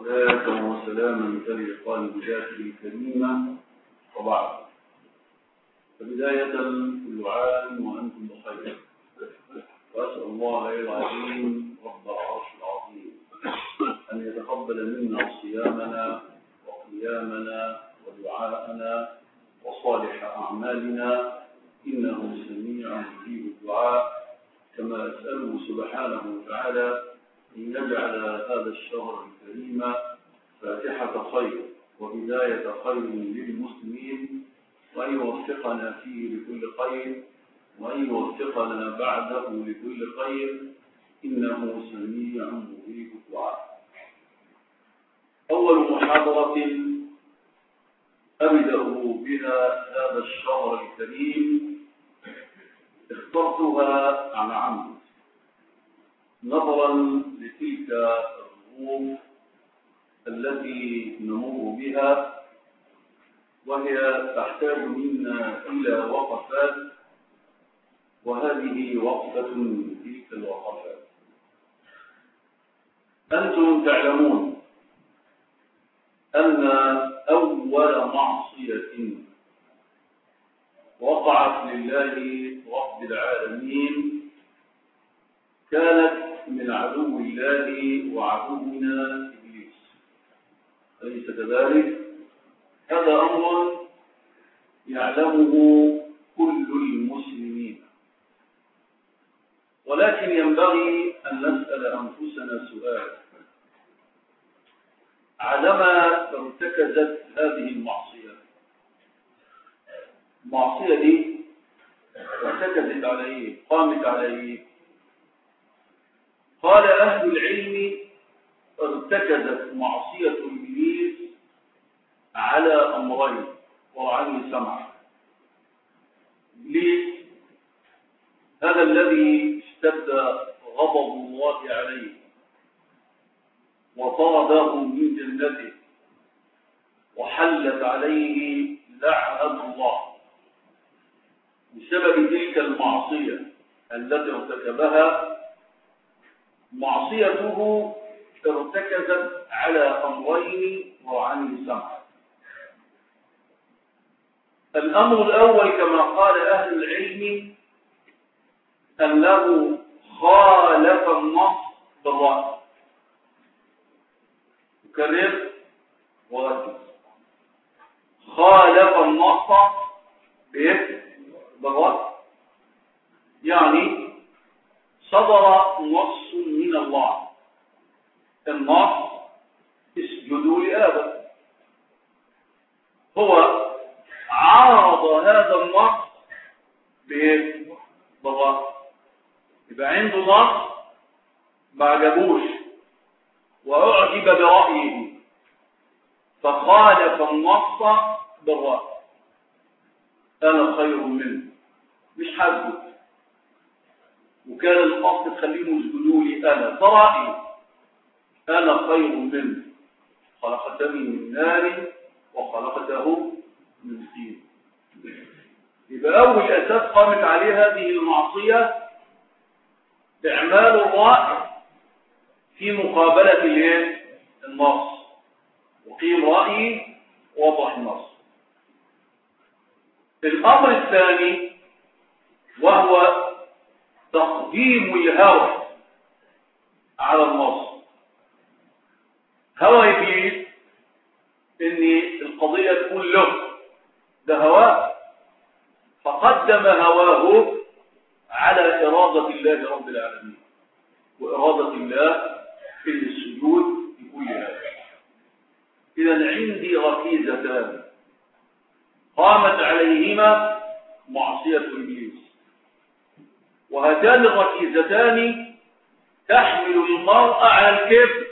صلاة وسلاما تلقان بذاته الكريمة وبعد. فبداية كل عام وأنتم بخير. وأسأل الله العظيم رب العرش العظيم أن يتقبل منا صيامنا وقيامنا ودعاءنا وصالح أعمالنا. إنه سميع مجيب الدعاء. كما أسأله سبحانه وتعالى أن يجعل هذا الشهر الكريم فاتحة خير وبداية خير للمسلمين وأن يوفقنا فيه لكل خير وأن يوفقنا بعده لكل خير إنه سميع مجيب الدعاء. أول محاضرة أبدأ بها هذا الشهر الكريم اخترتها عن عمد. نظرا لتلك الظروف التي نمر بها وهي تحتاج منا إلى وقفات وهذه وقفة من تلك الوقفات. أنتم تعلمون أن أول معصية وقعت لله رب العالمين كانت من عدو الله وعدونا أليس كذلك؟ هذا أمر يعلمه كل المسلمين. ولكن ينبغي أن نسأل أنفسنا سؤال. عندما ارتكزت هذه المعصية. المعصية دي ارتكزت على إيه؟ قامت على إيه؟ قال أهل العلم ارتكزت معصية إبليس على أمرين ورعني سمع إبليس هذا الذي اشتد غضب الله عليه وطرده من جنته وحلت عليه لعنة الله. بسبب تلك المعصية التي ارتكبها معصيته ارتكزت على أمرين وعن سمع. الأمر الأول كما قال أهل العلم أنه خالف النص بالرأي كرر وركز خالف النص بالرأي يعني صدر نص من الله. النص اسجدوا لآدم هو عارض هذا النص بالرأي يبقى عنده نص ما عجبوش وأعجب برأيه. فخالف النص بالرأي. أنا خير منه. مش حاسبه. وكان الأصل تخليهم يسجدوا لي أنا. فرأيي. أنا خير منه. خلقتني من نار وخلقته من طين. يبقى أول أساس قامت عليه هذه المعصية إعمال الرأي في مقابلة الايه النص. وقيل رأيي وضح النص. الأمر الثاني وهو تقديم الهوى على النص. هوى إبليس إن القضية تكون له ده هواه فقدم هواه على إرادة الله رب العالمين وإرادة الله في السجود في كل هذا. إذا عندي ركيزتان قامت عليهما معصية إبليس. وهاتان الركيزتان تحمل المرء على الكبر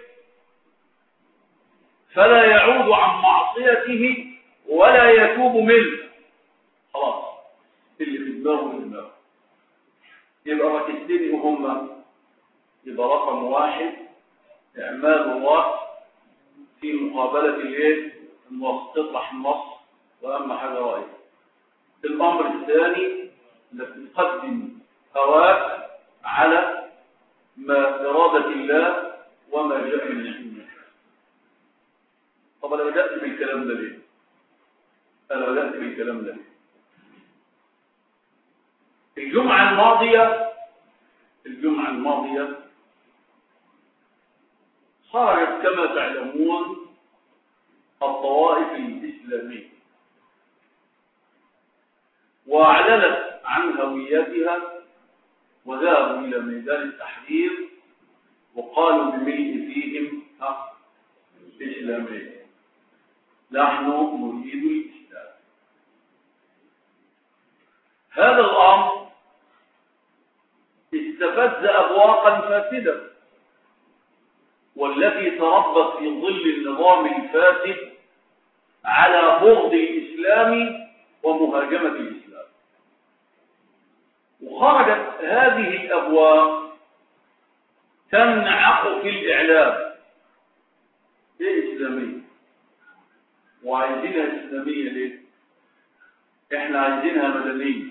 فلا يعود عن معصيته ولا يتوب منه. خلاص. اللي في دماغه في دماغه. يبقى ركيزتين هما يبقى رقم واحد إعمال الله في مقابلة الإيه؟ النص تطرح النص وأهم حاجة رأيك الأمر الثاني إنك تقدم هواك على ما إرادة الله وما جاء من طب أنا بدأت بالكلام ده ليه؟ أنا بدأت بالكلام ده ليه؟ الجمعة الماضية الجمعة الماضية خرجت كما تعلمون الطوائف الإسلامية وأعلنت عن هويتها وذهبوا إلى ميدان التحرير وقالوا بملء فيهم إسلامية. نحن نريد الإسلام. هذا الأمر استفز أبواقا فاسدة والتي تربت في ظل النظام الفاسد على بغض الإسلام ومهاجمة الإسلام. وخرجت هذه الأبواق تنعق في الإعلام إيه إسلامية وعايزينها إسلامية ليه إحنا عايزينها مدنية.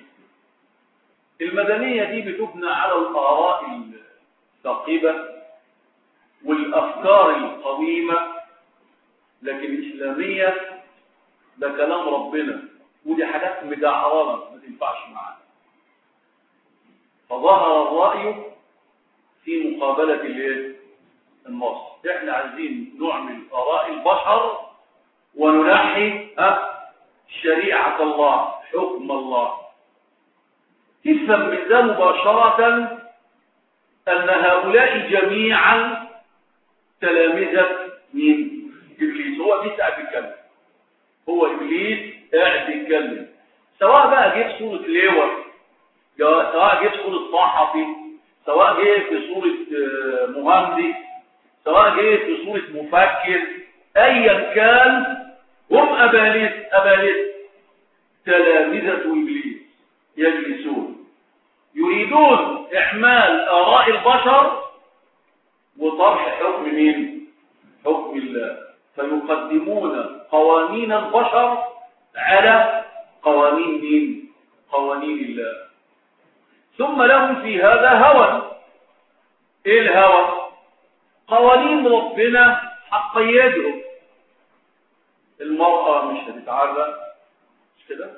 المدنية دي بتبنى على الآراء الثاقبة والأفكار القويمة لكن إسلامية ده كلام ربنا. ودي حاجات مدعرانة ما تنفعش معانا. فظهر الرأي في مقابلة الايه؟ النص. إحنا عايزين نعمل آراء البشر وننحي ها شريعة الله حكم الله. تفهم من ده مباشرة أن هؤلاء جميعا تلامذة من إبليس. هو إبليس قاعد بيتكلم هو إبليس قاعد بيتكلم سواء بقى جه في صورة ليور سواء جه في صورة صحفي سواء جه في صورة مهندس سواء جه في صورة مفكر ايا كان هم اباليس اباليس تلامذة إبليس. يجلسون. يريدون اعمال آراء البشر وطرح حكم مين؟ حكم الله. فيقدمون قوانين البشر على قوانين مين؟ قوانين الله. ثم لهم في هذا هوى. إيه الهوى؟ قوانين ربنا هتقيده المرأة مش هتتعرى مش كده؟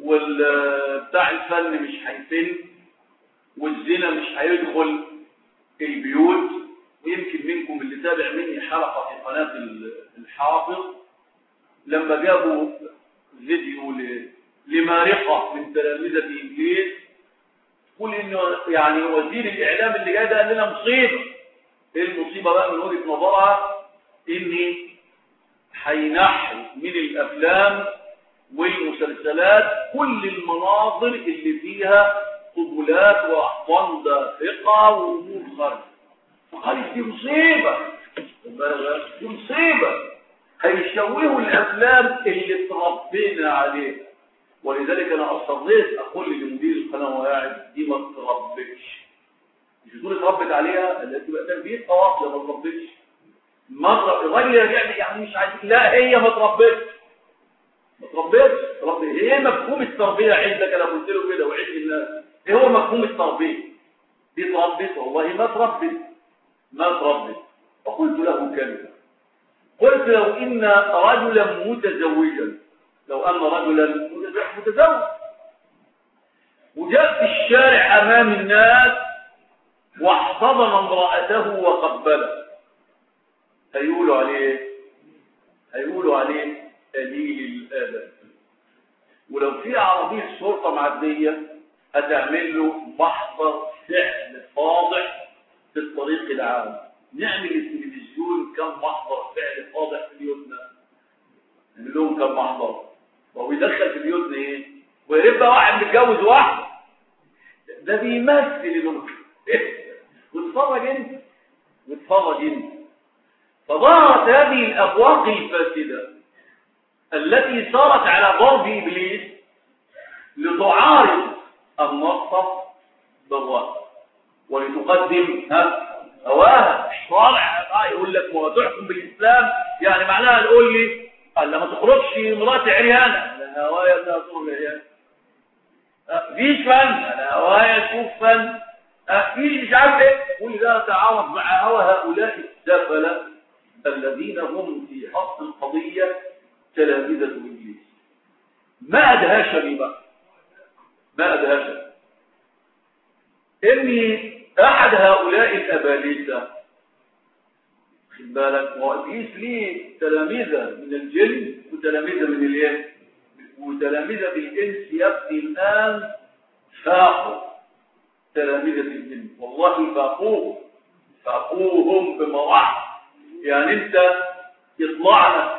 والبتاع الفن مش هيفن والزنا مش هيدخل البيوت. ويمكن منكم اللي تابع مني حلقة في قناة الحافظ. لما جابوا فيديو لمارقة من تلامذة إنجليز تقول إنه يعني وزير الإعلام اللي جاي ده قال لنا مصيبة. إيه المصيبة بقى من وجهة نظرها؟ ان هينحي من الأفلام والمسلسلات كل المناظر اللي فيها قبلات واحضان دافقة وأمور خارجة. فقال دي مصيبة. دي مصيبة. هيشوهوا الأفلام اللي اتربينا عليها. ولذلك أنا اصريت أقول لمدير القناة وهو قاعد دي ما تربتش مش تقول اتربت عليها؟ اللي تبقى تربية قواطع ما تربتش مرة الراجل يعني يعني مش عايز لا هي ما تربتش ما تربتش تربي إيه مفهوم التربية عندك أنا قلت له كده وعند الناس. إيه هو مفهوم التربية؟ دي تربت والله ما تربت ما تربت فقلت له كلمة. قلت لو إن رجلا متزوجا. لو أن رجلا متزوج. وجاء في الشارع أمام الناس واحتضن امرأته وقبله. هيقولوا عليه هيقولوا عليه قليل الادب ولو في عربية شرطة معدية هتعمل له محضر فعل فاضح في الطريق العام. نعمل التلفزيون كم محضر فعل فاضح في بيوتنا نعمل لهم كم محضر. وهو يدخل في بيوتنا إيه؟ ويبقى واحد متجوز واحد. ده بيمثل الامر واتفرج أنت. واتفرج أنت. فظهرت هذه الابواق الفاسدة التي صارت على ضرب إبليس لتعارض النص بالراس ولتقدم ها هواها الشرع يقول لك ما تحكم بالإسلام. يعني معناها تقول لي قال لما تخرجش مراتي عريانة. لا هوايا لا تخرج عريانه فيش فن. أنا هوايا أشوف فن. فيش مش عارف إيه. كل ده تعارض مع هوى هؤلاء السفله الذين هم في أصل القضية تلامذة إبليس ما أدهشني بقى ما أدهشني إني أحد هؤلاء الأبالسة خد بالك وإبليس ليه تلامذة من الجن وتلامذة من الإنس؟ وتلامذة الإنس يبدي الآن فاقوا. تلامذة الجن والله فاقوهم. فاقوهم بمراحل. يعني أنت يطلعنا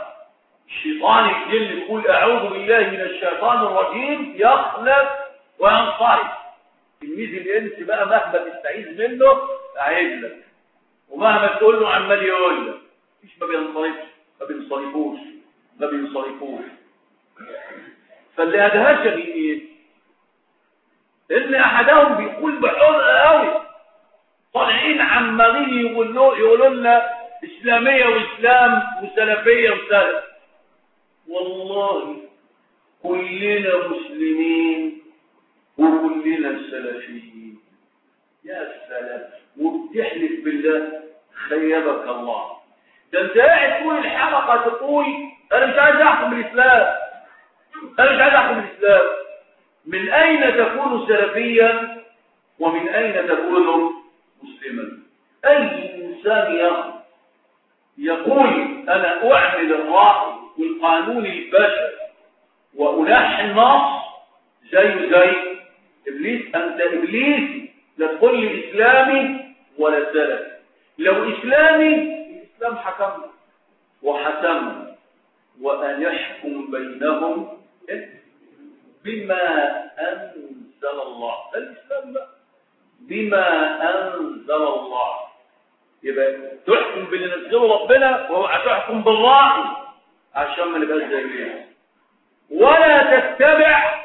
الشيطان الجن يقول أعوذ بالله من الشيطان الرجيم يخلف وينصرف. تلميذ الإنس بقى مهما تستعيذ منه أعيد لك. ومهما تقول له عمال يقول لك. مش ما بينصرفش ما بينصرفوش ما بينصرفوش. فاللي ادهشني إيه؟ إن أحدهم بيقول بحرقه قوي طالعين عمالين يقولوا يقولوا لنا إسلامية وإسلام وسلفية وسلف. والله كلنا مسلمين وكلنا سلفيين. يا سلام وبتحلف بالله خيبك الله. ده انت قاعد طول الحلقة تقول أنا مش عايز أحكم الاسلام أنا مش عايز أحكم الاسلام من أين تكون سلفيا؟ ومن أين تكون مسلما؟ أي إنسان يقول أنا اعمل الراي والقانون البشري وانحي النص زي زي إبليس أنت ابليسي لا تقول لي إسلامي ولا سلفي لو إسلامي الإسلام حكم وحكم. وأن يحكم بينهم بما أنزل الله. الإسلام بقى بما أنزل الله. يبقى تحكم باللي نزله ربنا وهو هتحكم بالراي عشان ما نبقاش زي الناس ولا تتبع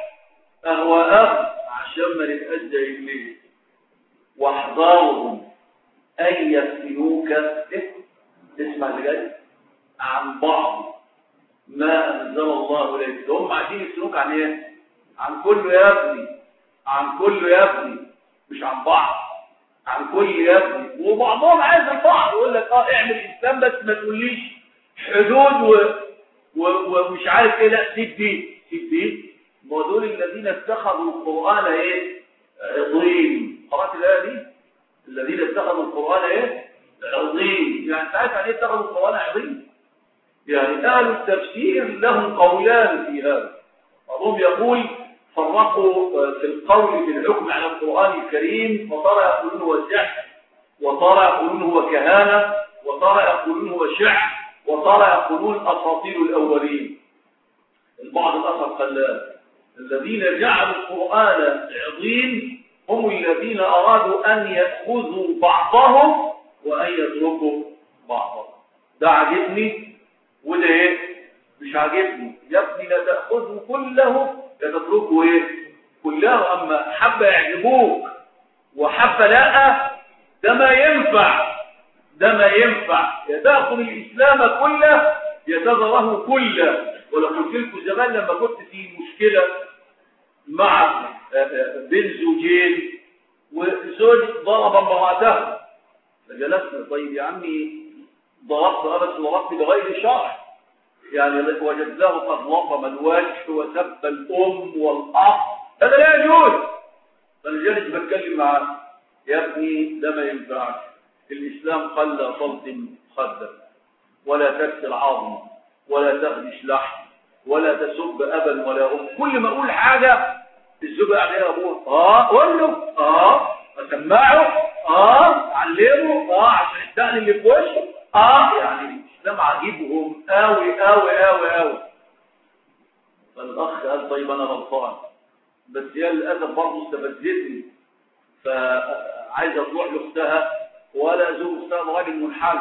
أهواءهم عشان ما نبقاش زي الناس واحذرهم أن يفتنوك. اسمع اللي جاي عن بعض ما أنزل الله إليك. هم عايزين يفتنوك عن إيه؟ عن كله يا ابني. عن كله يا ابني. مش عن بعض. عن كل ابني وبعضهم عايز البعض يقول لك آه اعمل الاسلام بس ما تقوليش حدود و... و... ومش عارف إيه. لا سيب دي سيب دي ما دول الذين اتخذوا القرآن إيه؟ عظيم. قرأت الآية دي؟ الذين اتخذوا القرآن إيه؟ عظيم. يعني انت عارف يعني إيه اتخذوا القرآن عظيم؟ يعني أهل التفسير لهم قولان في هذا. بعضهم يقول فرقوا في القول في الحكم على القرآن الكريم وترى يقولون هو سحر وترى يقولون هو كهانة وترى يقولون هو شعر وترى يقولون أساطير الأولين. البعض الآخر قال الذين جعلوا القرآن عظيم هم الذين أرادوا أن يأخذوا بعضهم وأن يتركوا بعضهم. ده عجبني وده إيه؟ مش عاجبني. يا ابني لا تاخذه كله تتركه إيه كله أما حبه يعجبوك وحبه لا ده ما ينفع ده ما ينفع. يا تاخذ الإسلام كله يا تذره كله. ولو قلت لكم زمان لما كنت في مشكلة مع بين زوجين وزوج ضرب امرأته. فجلسنا طيب يا عمي ضربت أبس ضربت بغير شرع. يعني وجدناه قد لطم الوجه وسب الأم والأخ هذا لا يجوز. جالس بتكلم معاه يا ابني ده ما ينفعش الإسلام قال لا تلطم خدك ولا تكسر عظم. ولا تخدش لحم. ولا تسب أبا ولا أم. كل ما أقول حاجة الزوج يا أبوه آه قول له آه أسمعه آه علمه آه عشان الدقن اللي في وشه آه يعني الاسلام عاجبهم قوي قوي قوي قوي فالاخ قال طيب أنا غلطان. بس هي للأسف برضه استفزتني فعايزه تروح لأختها ولا زوج أختها راجل منحل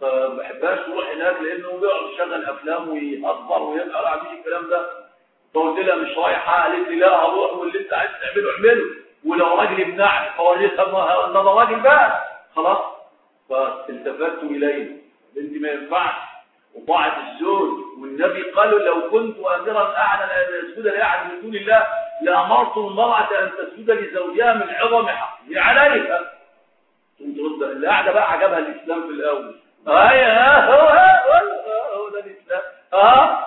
فما بحبهاش تروح هناك لأنه بيقعد يشغل أفلام ويهزر ويبقى لا عنديش الكلام ده. فقلت لها مش رايحة؟ قالت لي لا هروح واللي أنت عايز تعمله اعمله. ولو راجل يمنعني فوريتها ان أنا راجل بقى. خلاص. فالتفت إليه انت ما ينفعش. وبعد الزوج والنبي قالوا لو كنت امرا أعلى ان يسجد لاحد من دون الله لأمرت المرأة أن تسجد لزوجها من عظم حقه يعني عليها انت رد القعدة بقى عجبها الإسلام في الأول. آه يا هو هو ده الإسلام. آه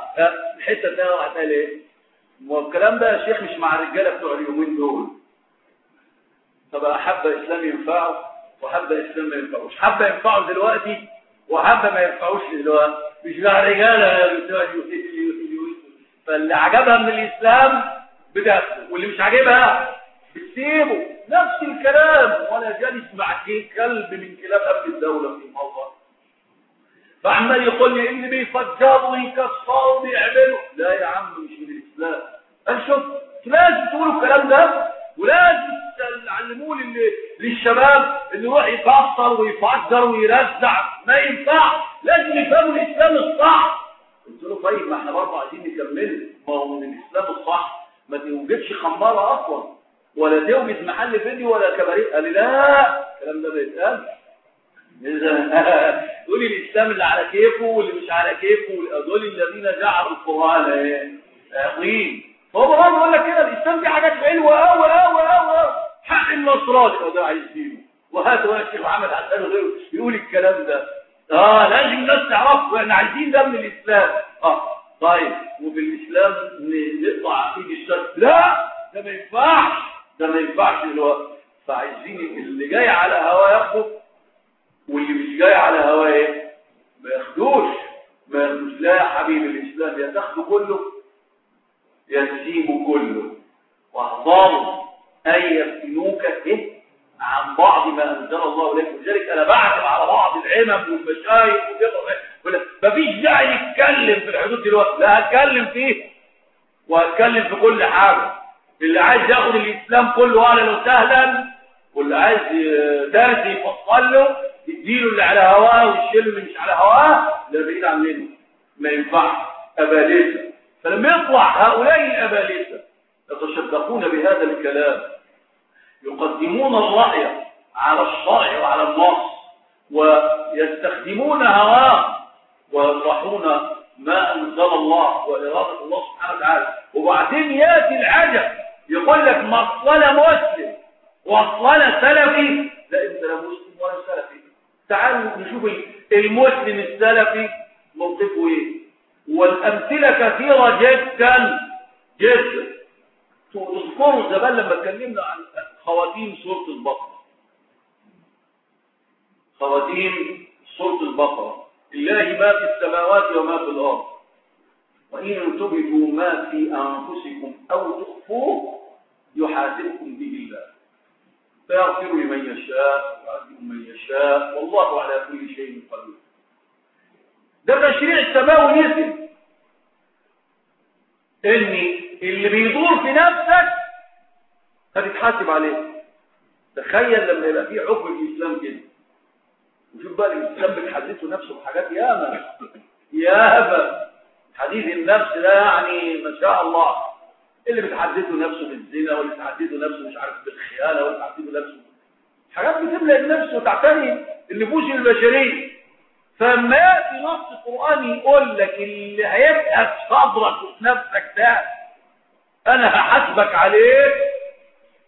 الحتة دي راحت إيه؟ ما الكلام ده يا شيخ مش مع الرجالة بتوع اليومين دول. طب حبه إسلام ينفعه؟ وحبه إسلام ما ينفعوش. حبه ينفعه دلوقتي وحب ما ينفعوش دلوقتي مش مع الرجاله بتوع اليومين فاللي عجبها من الإسلام بتاخده واللي مش عاجبها بتسيبه. نفس الكلام. ولا جالس مع كلب من كلاب امن الدولة في الموضوع. فعمال يقول لي اللي بيفجروا ويكسروا وبيعملوا لا يا عم مش من الإسلام. قال شوف لازم تقولوا الكلام ده ولازم تعلموه للشباب اللي يروح يكسر ويفجر ويرزع. ما ينفع. لازم يفهموا الإسلام الصح. قلت له طيب ما إحنا برضه عايزين نكمل ما هو من الإسلام الصح. ما توجدش خمارة أصلا. ولا توجد محل فيديو ولا كباريه. قال لي لا. الكلام ده ما يتقالش. دول الإسلام اللي على كيفه واللي مش على كيفه. دول الذين جعلوا القرآن عظيم هو برضه بيقول لك كده الإسلام دي حاجات حلوة قوي قوي قوي حق النصراني ده عايز دينه وهات هو الشيخ محمد حسن وغيره يقول الكلام ده. آه لازم الناس تعرفه. إحنا عايزين ده من الإسلام. آه طيب. وبالإسلام نقطع عقيد الشرك. لا ده ما ينفعش. ده ما ينفعش. دلوقتي فعايزين اللي جاي على هواه ياخده واللي مش جاي على هواه إيه؟ ما ياخدوش. ما ياخدوش. لا يا حبيبي الإسلام يا تاخده كله يا تسيبه كله. واحذروا ان يفتنوك إيه عن بعض ما أنزل الله إليك. ولذلك أنا بعتب على بعض العمم والمشايخ مفيش داعي نتكلم في الحدود دلوقتي. لا هتكلم فيه وهتكلم في كل حاجة. اللي عايز ياخد الإسلام كله أهلا وسهلا واللي عايز درس يفصل له يديله اللي على هواه ويشيله اللي مش على هواه ده بعيد عننا ما ينفعش. ابالسه فلما يطلع هؤلاء الابالسه يتشدقون بهذا الكلام. يقدمون الرأي على الشرع وعلى النص ويستخدمون هواه ويطرحون ما أنزل الله وإرادة الله سبحانه وتعالى. وبعدين يأتي العجب يقول لك مصلنا مسلم وصلنا سلفي. لا انت لا مسلم ولا سلفي. تعالوا نشوف المسلم السلفي موقفه إيه. والأمثلة كثيرة جدا جدا. تذكروا زمان لما اتكلمنا عن خواتيم سورة البقرة. خواتيم سورة البقرة. لله ما في السماوات وما في الأرض. وإن تبدوا ما في أنفسكم أو تخفوه يحاسبكم به الله. فيغفر لمن يشاء ويعذب من يشاء. والله على كل شيء قدير. ده تشريع السماوي نزل ان اللي بيدور في نفسك هتتحاسب عليه تخيل لما يبقى في حكم الإسلام كده. وشوف بقى الاسلام بتحدثه نفسه بحاجات ياما. ياما. حديث النفس ده يعني ما شاء الله. اللي بتحدثه نفسه بالزنا واللي بتحدثه نفسه مش عارف بالخيانة واللي بتحدثه نفسه حاجات بتملى النفس وتعتني النفوس البشرية. فما ياتي نص قراني يقول لك اللي هيبقى في صدرك وفي نفسك ده أنا هحاسبك عليه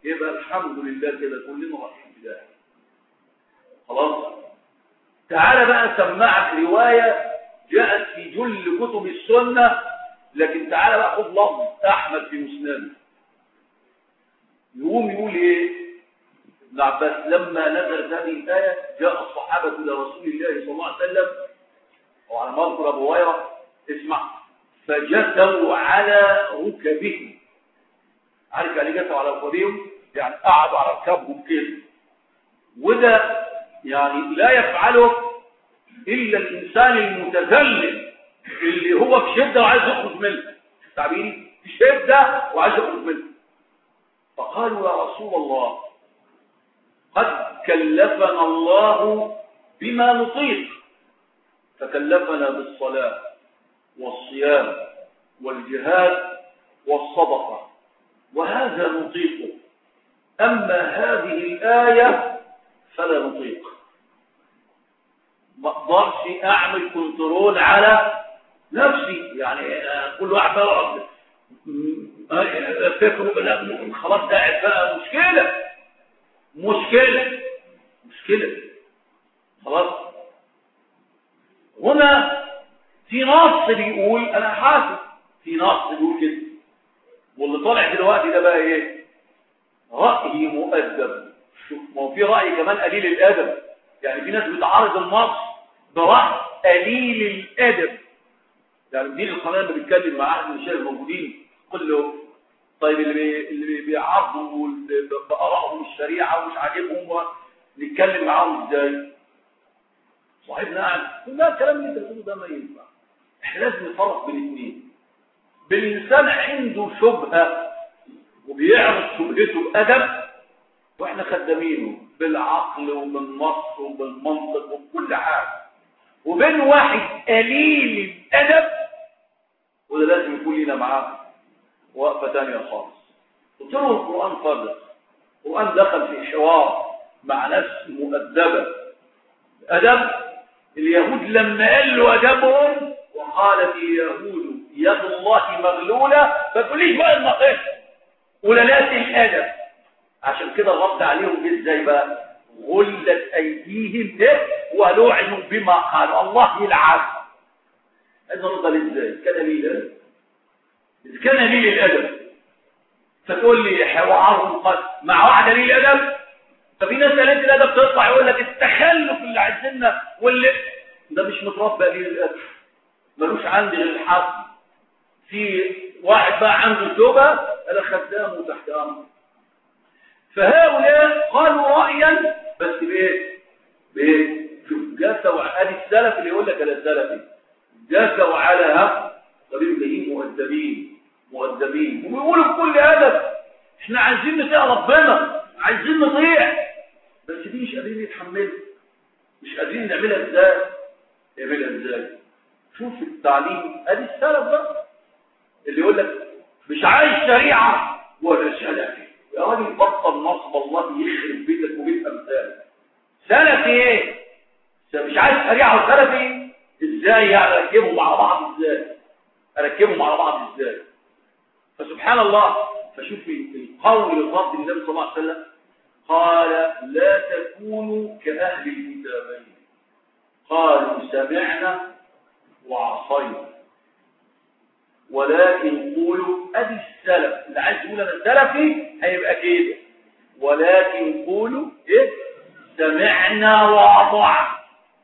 يبقى الحمد لله كده كلنا رايحين في ده خلاص. تعالى بقى سمعك رواية جاءت في جل كتب السنة لكن تعالى بقى خد لفظ أحمد في مسنده يقوم يقول إيه؟ ابن عباس لما نزلت هذه الآية جاء الصحابة إلى رسول الله صلى الله عليه وسلم وعلى مذكر أبو هريرة اسمع فجثوا على ركبهم. عارف يعني جثوا على ركبهم يعني قعدوا على ركبهم كده وده يعني لا يفعله إلا الإنسان المتذلل اللي هو في شدة وعايز يخرج منها تعبيري في شدة وعايز يخرج منها فقالوا يا رسول الله قد كلفنا الله بما نطيق. فكلفنا بالصلاة والصيام والجهاد والصدقة. وهذا نطيقه أما هذه الآية فلا نطيق. ما أقدرش اعمل كنترول على نفسي. يعني كل واحد بقى فكره لا خلاص ده بقى. مشكلة. مشكلة. مشكلة. خلاص. هنا في نص بيقول أنا حاسب في نص بيقول كده. واللي طالع دلوقتي ده بقى إيه؟ رأي مؤدب. شوف ما هو في رأي كمان قليل الأدب. يعني في ناس بتعارض النص برأي قليل الأدب. يعني مدير القناة اللي بيتكلم مع أحد المشايخ الموجودين. قل له طيب اللي. اللي بيعارضوا بآرائهم الشريعة ومش عاجبهم نتكلم معاهم إزاي؟ صاحبنا قاعد لا الكلام اللي أنت بتقوله ده ما ينفع. إحنا لازم نفرق بين الاثنين بالانسان عنده شبهة وبيعرض شبهته بأدب وإحنا خدامينه بالعقل وبالنص وبالمنطق وبكل حاجة. وبين واحد قليل الأدب وده لازم يكون لنا معاه وقفة ثانية خالص. قلت له القرآن فرق القرآن دخل في حوار مع ناس مؤدبة. أدب اليهود لما قال له ادبهم وقالت اليهود يد الله مغلولة ما تقوليش بقى النقيص ولالات الأدب. عشان كده الرد عليهم إزاي بقى؟ غلت أيديهم ده ولعنوا بما قالوا. الله يلعن. هذا رد إزاي؟ كان ليه الأدب. اذا كان ليه الأدب. فتقول لي حوارهم قد مع واحدة ليه الأدب. ففي ناس قالت الأدب تطلع يقول لك التخلف اللي عايزيننا واللي ده مش متربى ليه الأدب. ملوش عندي غير الحق في واحد بقى عنده توبة أنا خدامه وتحت امره فهؤلاء قالوا رايا بس بإيه؟ بإيه؟ شوف جاسوا ادي السلف اللي يقول لك أنا سلفي جاسوا على ها؟ طبيب جايين مؤدبين مؤدبين. وبيقولوا بكل أدب إحنا عايزين نطيع ربنا عايزين نطيع. بس دي مش قادرين يتحملوا. مش قادرين نعملها إزاي؟ نعملها إزاي؟ شوف التعليم ادي السلف بقى. اللي يقول لك مش عايز شريعة ولا سلفي يا راجل بطل نصب الله يخرب بيتك وبيت امثالك سلفي إيه؟ مش عايز شريعة وسلفي إزاي يعني أركبهم مع بعض إزاي؟ أركبهم مع بعض إزاي؟ فسبحان الله فشوف القول الرب النبي صلى الله عليه وسلم. قال لا تكونوا كأهل الكتابين. قالوا سمعنا وعصينا. ولكن قولوا أدي السلف. اللي عايز يقول أنا سلفي هيبقى كده. ولكن قولوا إيه؟ سمعنا وأطعنا.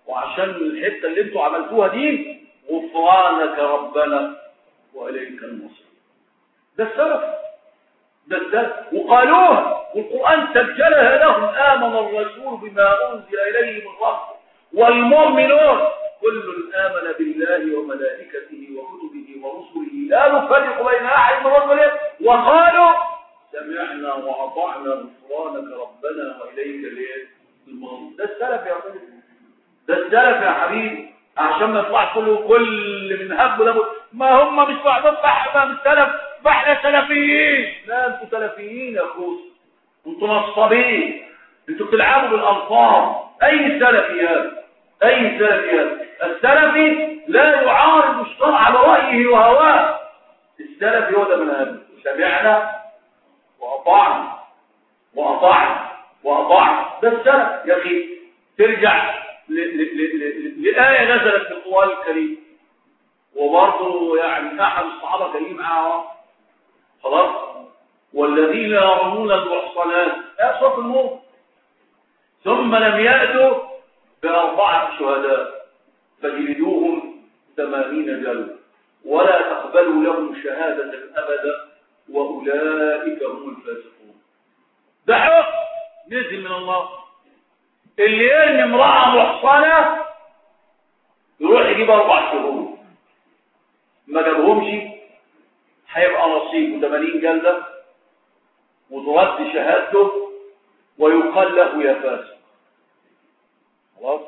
وعشان الحتة اللي أنتوا عملتوها دي غفرانك ربنا وإليك المصير. ده السلف. ده السلف وقالوها والقرآن سجلها لهم. آمن الرسول بما أنزل إليه من ربه والمؤمنون. كل آمن بالله وملائكته وكتبه ورسله. لا نفرق بين أحد من رسله. وقالوا سمعنا وأطعنا غفرانك ربنا وإليك المصير ده السلف يا حبيبي ده السلف يا حبيبي. عشان ما يطلع كله كل من هب ولابد ما هم مش بعضهم. بحبة من السلف إحنا سلفيين. لا أنتوا سلفيين يا اخوس أنتوا نصابين. أنتوا بتلعبوا بالالفاظ أي سلفي هذا؟ أي سلفي هذا؟ السلفي لا يعارض الشرع برأيه وهواه. السلفي هو ده منهج سمعنا وأطعنا وأطعنا وأطعنا. ده السلف يا أخي. ترجع لآية نزلت في القرآن الكريم. وبرضه يعني أحد الصحابة كريم معاه. خلاص؟ والذين يرمون المحصنات صوت النور. ثم لم يأتوا بأربعة شهداء. فجلدوهم ثمانين جلد ولا تقبلوا لهم شهادة أبدا وأولئك هم الفاسقون. ده حق نزل من الله. اللي يرمي امرأة محصنة يروح يجيب أربع شهور. ما جابهمش؟ هيبقى نصيبه 80 جلدة. وترد شهادته ويقال له يا فاسق. خلاص؟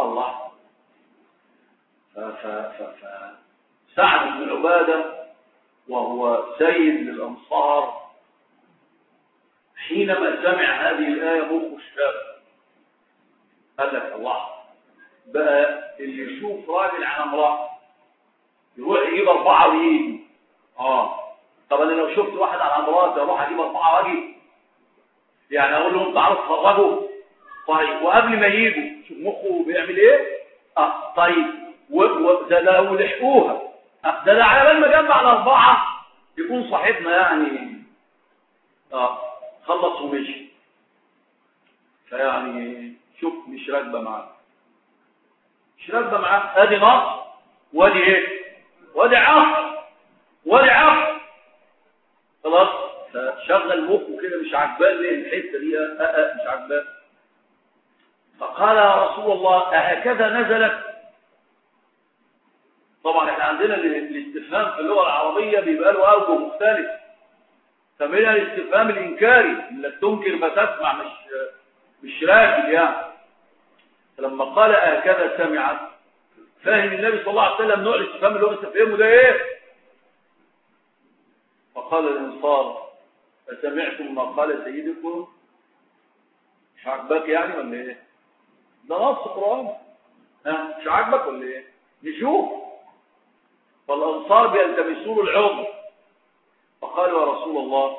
الله. ف ف ف ف سعد بن عبادة وهو سيد للأنصار. حينما سمع هذه الآية مخه اشتاق قال لك الله بقى اللي يشوف راجل على امرأة يروح يجيب أربعة ويجي. آه. طب أنا لو شفت واحد على امرأة أروح أجيب أربعة وأجي. يعني أقول لهم تعالوا اتفرجوا. طيب وقبل ما يجوا شوف مخه بيعمل إيه؟ آه طيب. وده لحقوها ده ده على بال ما جمع الاربعه يكون صاحبنا يعني. آه خلص ومشي فيعني شوف مش راكبة معاه. مش راكبة معاه. أدي نص. وأدي إيه؟ وأدي عقل وأدي عقل خلاص. فشغل مخه كده مش عجبان ليه الحتة دي؟ آه آه مش عجبان فقال يا رسول الله أهكذا نزلت طبعا إحنا عندنا الاستفهام في اللغة العربية بيبقى له أوجه مختلف. فمنها الاستفهام الإنكاري. انك تنكر ما تسمع مش مش راكب يعني. فلما قال أهكذا سمعت. فاهم النبي صلى الله عليه وسلم نوع الاستفهام اللي هو استفهمه ده إيه؟ فقال الأنصار فسمعتم ما قال سيدكم؟ مش عاجبك يعني ولا إيه؟ ده نص قرآن. ها؟ مش عاجبك ولا إيه؟ نشوف. فالأنصار بيلتمسون العذر فقالوا يا رسول الله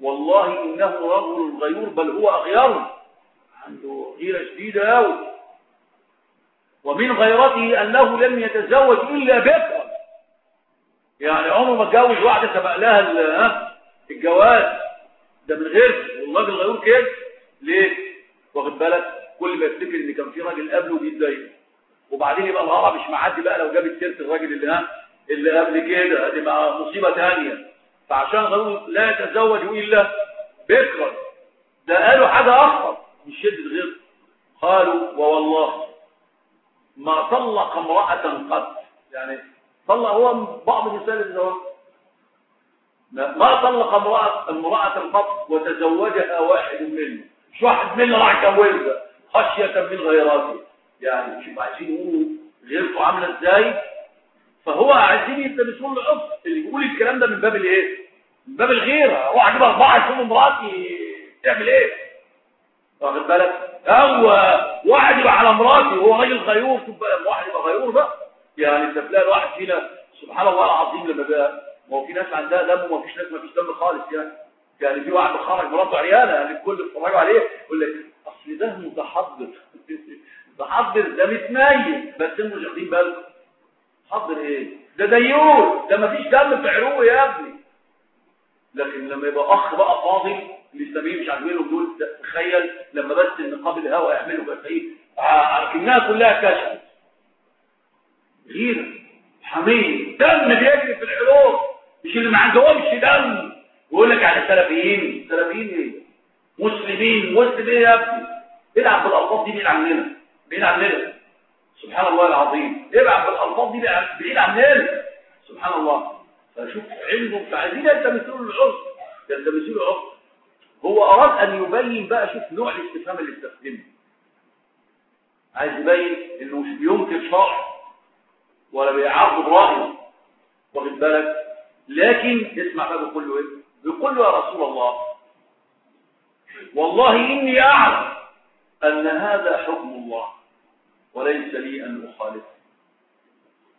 والله إنه رجل غيور بل هو اغير عنده غيرة شديدة. قوي ومن غيرته أنه لم يتزوج إلا بكرا يعني عمره ما اتجوز واحدة سبق لها الجواز. ده من غير والراجل غيور كده. ليه؟ واخد بالك؟ كل ما يفتكر إن كان في راجل قبله بيتضايق وبعدين يبقى الهرع مش معدي بقى لو جابت سيره الراجل اللي ها اللي قبل كده دي بقى مصيبة ثانية. فعشان غيره لا يتزوج إلا بكرا. ده قالوا حاجة أخطر من شدة غير. قالوا ووالله ما طلق امرأة قط. يعني طلق هو بعض مثال الزواج ما طلق امرأة امرأة قط وتزوجها واحد منه. مش واحد منا راح يتجوزها. خشية من غيراته. يعني شوف عايزين يقولوا غيرته عاملة إزاي؟ فهو عايزين يلتمسون له اللي بيقول الكلام ده من باب الايه؟ من باب الغيرة. روح أجيب أربعة يكونوا مراتي. تعمل إيه؟ واخد بالك؟ هو واحد يبقى على مراتي. وهو راجل غيور. واحد يبقى غيور بقى يعني انت تلاقي الواحد فينا سبحان الله العظيم لما بقى ما هو في ناس عندها دم وما فيش ناس ما فيش دم خالص يعني. يعني في واحد بخرج مراته عياله يعني الكل اتفرجوا عليه يقول لك أصل ده متحضر. متحضر ده متنيل. بس أنتوا مش واخدين بالكم حضر إيه ده ديور ده مفيش دم في عروقه يا ابني. لكن لما يبقى أخ بقى فاضي الاسلاميين مش عارفين دول تخيل لما بس النقاب الهواء يعملوا بس إيه لكنها كلها كشف. غيره حميد دم بيجري في العروق. مش اللي ما عندهمش دم. ويقول لك على سلفيين سلفيين إيه؟ مسلمين. مسلم إيه يا ابني؟ العب بالالفاظ دي بعيد عننا بعيد عننا سبحان الله العظيم. العب بالألفاظ دي بعيد عننا سبحان الله. فشوف علمهم فعايزين يلتمسوا له العذر يلتمسوا له العذر هو أراد أن يبين بقى شوف نوع الاستفهام اللي استخدمه. عايز يبين إنه مش بينكر شرع ولا بيعارض رايه واخد بالك؟ لكن اسمع بقى بيقول له إيه بيقول له يا رسول الله والله إني أعلم أن هذا حكم الله. وليس لي أن أخالفه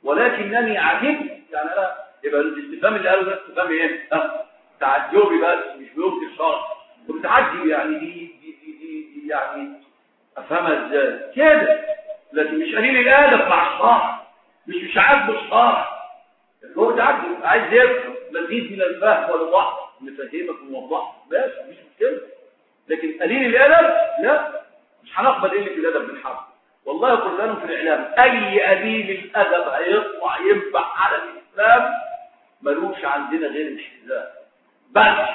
ولكنني عجبت يعني أنا يبقى الاستفهام اللي قاله ده استفهام إيه؟ ها تعجبي بس مش بيوم الشرع وبتعجب يعني دي دي, دي, دي, يعني أفهمها إزاي؟ كده. لكن مش قليل الأدب مع الشرع مش مش عاجبه الشرع هو تعجب عايز يفهم. مزيد من الفهم والوضح نفهمك ونوضح بس مش مشكلة. لكن قليل الأدب لا. مش هنقبل قله الأدب من حد والله لهم في الإعلام. أي قليل الأدب هيطلع ينفع على الإسلام ملوش عندنا غير الحذاء بس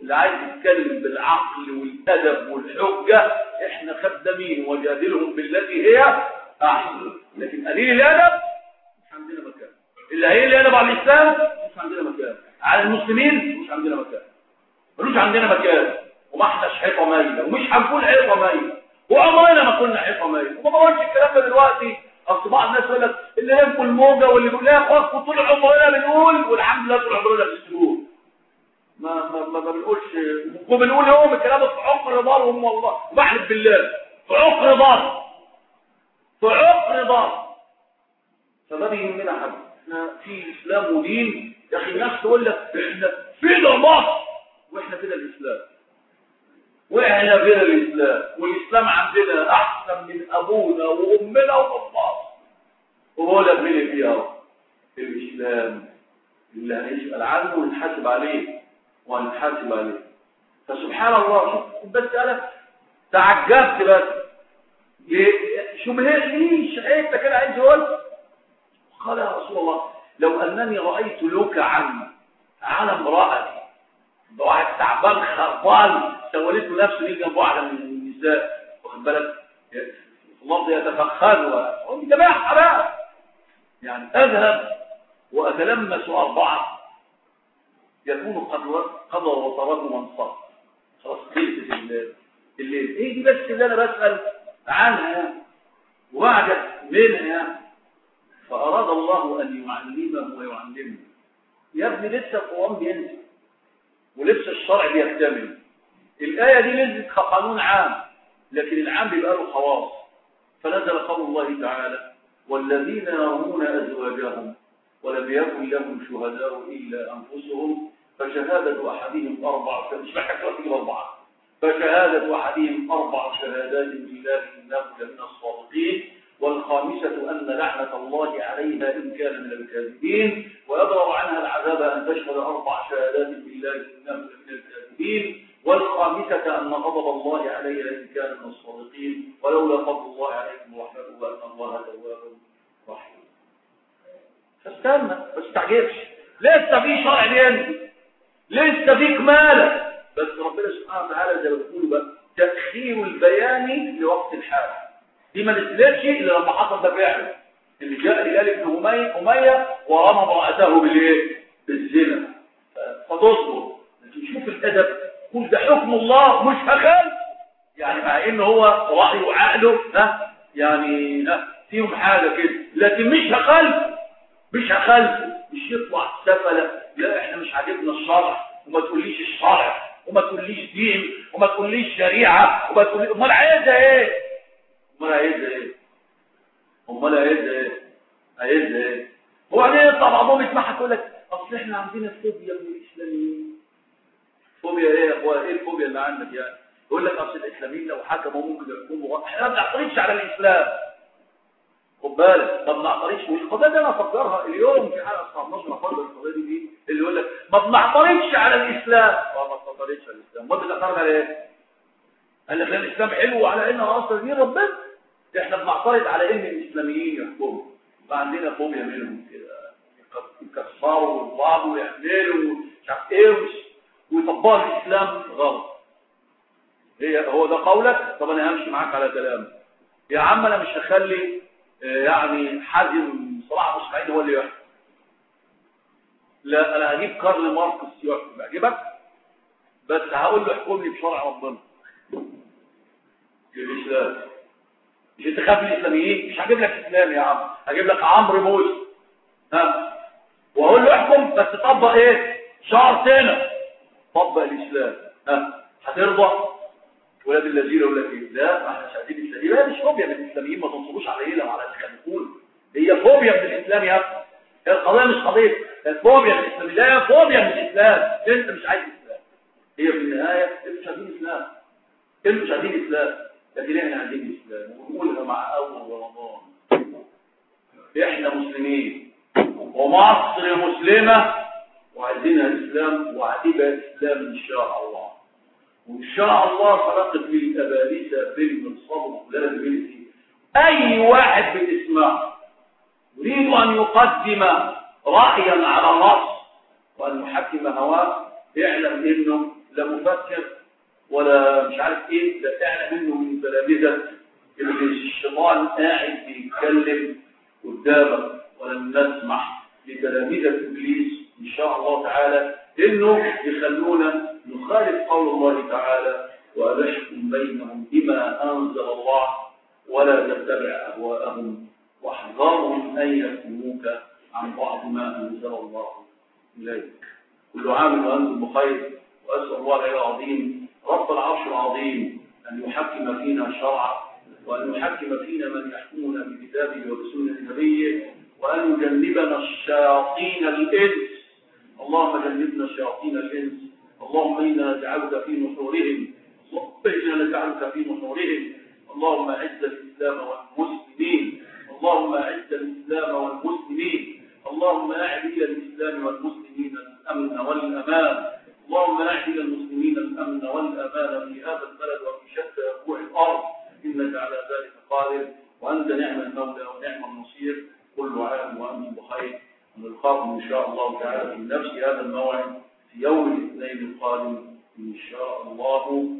اللي عايز يتكلم بالعقل والأدب والحجة إحنا خدامين وجادلهم بالتي هي أحسن. لكن قليل الأدب مش عندنا مكان. اللي هيقل الأدب على الإسلام مش عندنا مكان. على المسلمين مش عندنا مكان. ملوش عندنا مكان. وما حيطة مايلة ومش هنكون حيطة مايلة. وعمرنا ما كنا مايله وما بقولش الكلام ده دلوقتي. أصل بعض الناس يقول لك اللي يبكوا الموجه واللي بيقول لا خلاص طول عمرنا بنقول والحمد لله طول عمرنا بنقول ما ما ما, بنقولش. وبنقول يوم الكلام في عقر دارهم والله وبحلف بالله. في عقر دار في عقر دار فما بيهمنا حد إحنا في إسلام ودين. يا أخي الناس تقول لك إحنا فينا مصر وإحنا فينا الإسلام. وإحنا فينا الإسلام والإسلام عندنا أحسن من أبونا وأمنا وبابانا وهو اللي فينا فيها الإسلام. اللي هنسأل عنه ونتحاسب عليه وهنتحاسب عليه. فسبحان الله شوف بس أنا تعجبت بس. شو ليش حتة كده عايز يقول قال يا رسول الله لو أنني رأيت لك عم على امرأة واحد تعبان خربان سولت له نفسه ليه جنب واحدة من النساء واخد بالك اللفظ يتفخذ ويتبعها بقى يعني أذهب وأتلمس أربعة. يكون قضى وطرده من خلاص خلصت الليل. إيه دي بس اللي أنا بسأل عنها وبعد منها؟ فأراد الله أن يعلمه ويعلمه. يا ابني لسه القرآن بينزل ولسه الشرع بيكتمل. الآية دي نزلت كقانون عام لكن العام بيبقى له خواص. فنزل قول الله تعالى والذين يرمون أزواجهم ولم يكن لهم شهداء إلا أنفسهم فشهادة أحدهم أربع أربعة. فشهادة أحدهم أربع شهادات بالله إنه لمن الصادقين والخامسة أن لعنة الله عليها إن كان من الكاذبين ويضرب عنها العذاب أن تشهد أربع شهادات بالله إنه لمن الكاذبين. والخامسة أن غضب الله عليها إن كان من الصادقين ولولا فضل الله عليكم ورحمته وأن الله تواب رحيم. فاستنى ما تستعجلش لسه في شرع بينزل لسه في كمالة بس ربنا سبحانه وتعالى زي ما بتقولوا بقى تأخير البيان لوقت الحال دي ما نزلتش إلا لما حصل ده فعلا. اللي جاء رجال ابن أمية, أمية ورمى امرأته بالإيه؟ بالزنا. فتصبر. لكن شوف الأدب. قل ده حكم الله مش هخل يعني مع إن هو رأيه وعقله ها؟ يعني ها فيهم حاجة كده. لكن مش هخل مش هخل مش يطلع سفلة. لا إحنا مش عاجبنا الشرع. وما تقوليش الشرع وما تقوليش دين وما تقوليش شريعة وما تقوليش أمال عايزها إيه؟ أمال عايزها إيه؟ أمال عايزها إيه؟ عايزها إيه؟ وبعدين يطلع بعضهم يسمعها تقول لك أصل إحنا عندنا فوبيا من الإسلاميين. فوبيا إيه يا اخويا إيه الفوبيا اللي عندك يعني؟ يقول لك أصل الإسلاميين لو حكموا ممكن يحكموا إحنا ما بنعترضش على الإسلام. خد بالك؟ ما بنعترضش. والقضية دي أنا افكرها اليوم في حلقة 19 أفكر القضية دي اللي يقول لك ما بنعترضش على الإسلام. آه ما بنعترضش على الإسلام. ما بنعترض على إيه؟ قال لك لا الإسلام حلو وعلى ان أصلا دين ربنا. إحنا بنعترض على إن الإسلاميين يحكموا. فعندنا فوبيا منهم كده. يكسروا بعض ويعملوا مش عارف إيه ويطبقوا الإسلام غلط. هي هو ده قولك؟ طب أنا همشي معاك على كلامك يا عم أنا مش هخلي يعني حازم صلاح سعيد هو اللي يحكم. لا أنا هجيب كارل ماركس يحكم. يعجبك بس هقول له احكم لي بشرع ربنا. الاسلام مش أنت خاف الإسلاميين؟ مش هجيب لك إسلام يا عم. هجيب لك عمرو موسى. ها؟ واقول له احكم بس طبق إيه؟ شرطنا طبق الإسلام. ها هترضى ولاد الذين لك إيه لا إحنا شاهدين الاسلاميين لا مش فوبيا من الإسلاميين ما تنصبوش علينا وعلى الخلفون هي فوبيا من الإسلام يا أخي. القضية مش قضية. الفوبيا من الإسلام. لا فوبيا من الإسلام. أنت مش عايز إسلام. هي في النهاية أنتوا مش عايزين إسلام. أنتوا مش عايزين إسلام. لكن إحنا عايزين إسلام. ونقولها مع أول رمضان. إحنا مسلمين. ومصر مسلمة. وعايزينها اسلام وعتيبها اسلام إن شاء الله. وإن شاء الله خلقت لي الأباليسة فيلم الصبر لا بلسي أي واحد بتسمع يريد أن يقدم رأيا على نص وأن يحكم هواه اعلم إنه لا مفكر ولا مش عارف إيه ده اعلم إنه من تلامذة اللي الشيطان قاعد بيتكلم قدامك ولن نسمح لتلامذة إبليس إن شاء الله تعالى إنه يخلونا نخالف قول الله تعالى وأبشكم بينهم بما أنزل الله ولا تتبع أهواءهم وأحذرهم أن يفتنوك عن بعض ما أنزل الله إليك. كل عام وأنتم بخير وأسأل الله العظيم رب العرش العظيم أن يحكم فينا شرعه وأن يحكم فينا من يحكمنا بكتابه وبسنة نبيه وأن يجنبنا الشياطين الإنس اللهم جنبنا شياطين الإنس اللهم إنا نجعلك في نحورهم. اللهم إنا نجعلك في نحورهم. اللهم أعز الإسلام والمسلمين. اللهم أعز الإسلام والمسلمين. اللهم إلى الإسلام والمسلمين الأمن والأمان. اللهم أعد إلى المسلمين الأمن والأمان في هذا البلد وفي شتى ربوع الأرض. إنك على ذلك قادر. وأنت نعم المولى ونعم النصير كل عام وأنتم بخير. ونلقاكم إن شاء الله تعالى في نفس هذا الموعد في يوم الاثنين القادم إن شاء الله.